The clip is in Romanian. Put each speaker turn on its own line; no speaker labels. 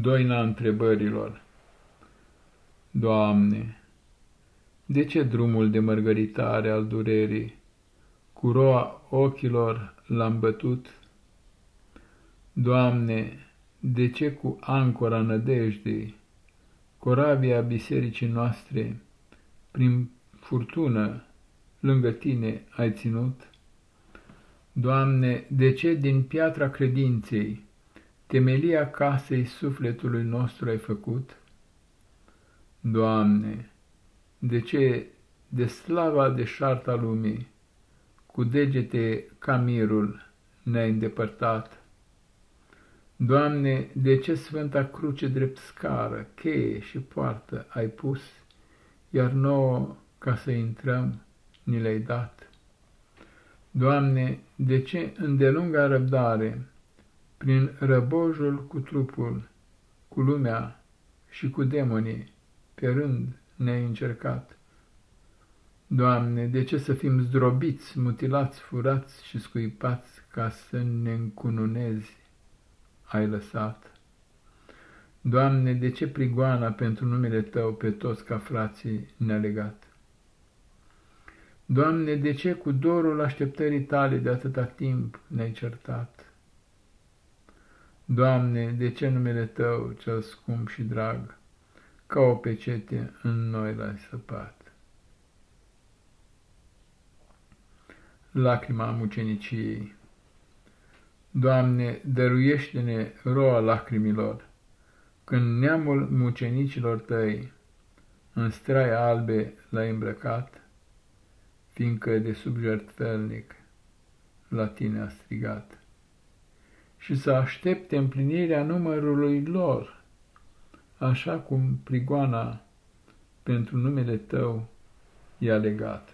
Doina întrebărilor Doamne, de ce drumul de mărgăritare al durerii, cu roa ochilor l-am bătut? Doamne, de ce cu ancora nădejdei, corabia bisericii noastre, prin furtună, lângă Tine ai ținut? Doamne, de ce din piatra credinței, temelia casei sufletului nostru ai făcut? Doamne, de ce de slava de șarta lumii, cu degete ca mirul ne-ai îndepărtat? Doamne, de ce Sfânta Cruce drept scară, cheie și poartă ai pus, iar nouă, ca să intrăm, ni le-ai dat? Doamne, de ce îndelunga răbdare, prin răbojul cu trupul, cu lumea și cu demonii, pe rând ne-ai încercat. Doamne, de ce să fim zdrobiți, mutilați, furați și scuipați ca să ne încununezi ai lăsat? Doamne, de ce prigoana pentru numele Tău pe toți ca frații ne-a legat? Doamne, de ce cu dorul așteptării Tale de atâta timp ne-ai certat? Doamne, de ce numele Tău, cel scump și drag, ca o pecete în noi l-ai săpat? Lacrima muceniciei Doamne, dăruiește-ne roa lacrimilor, când neamul mucenicilor Tăi în straie albe l-ai îmbrăcat, fiindcă de sub jertfelnic la Tine a strigat și să aștepte împlinirea numărului lor, așa cum prigoana pentru numele Tău i-a legat.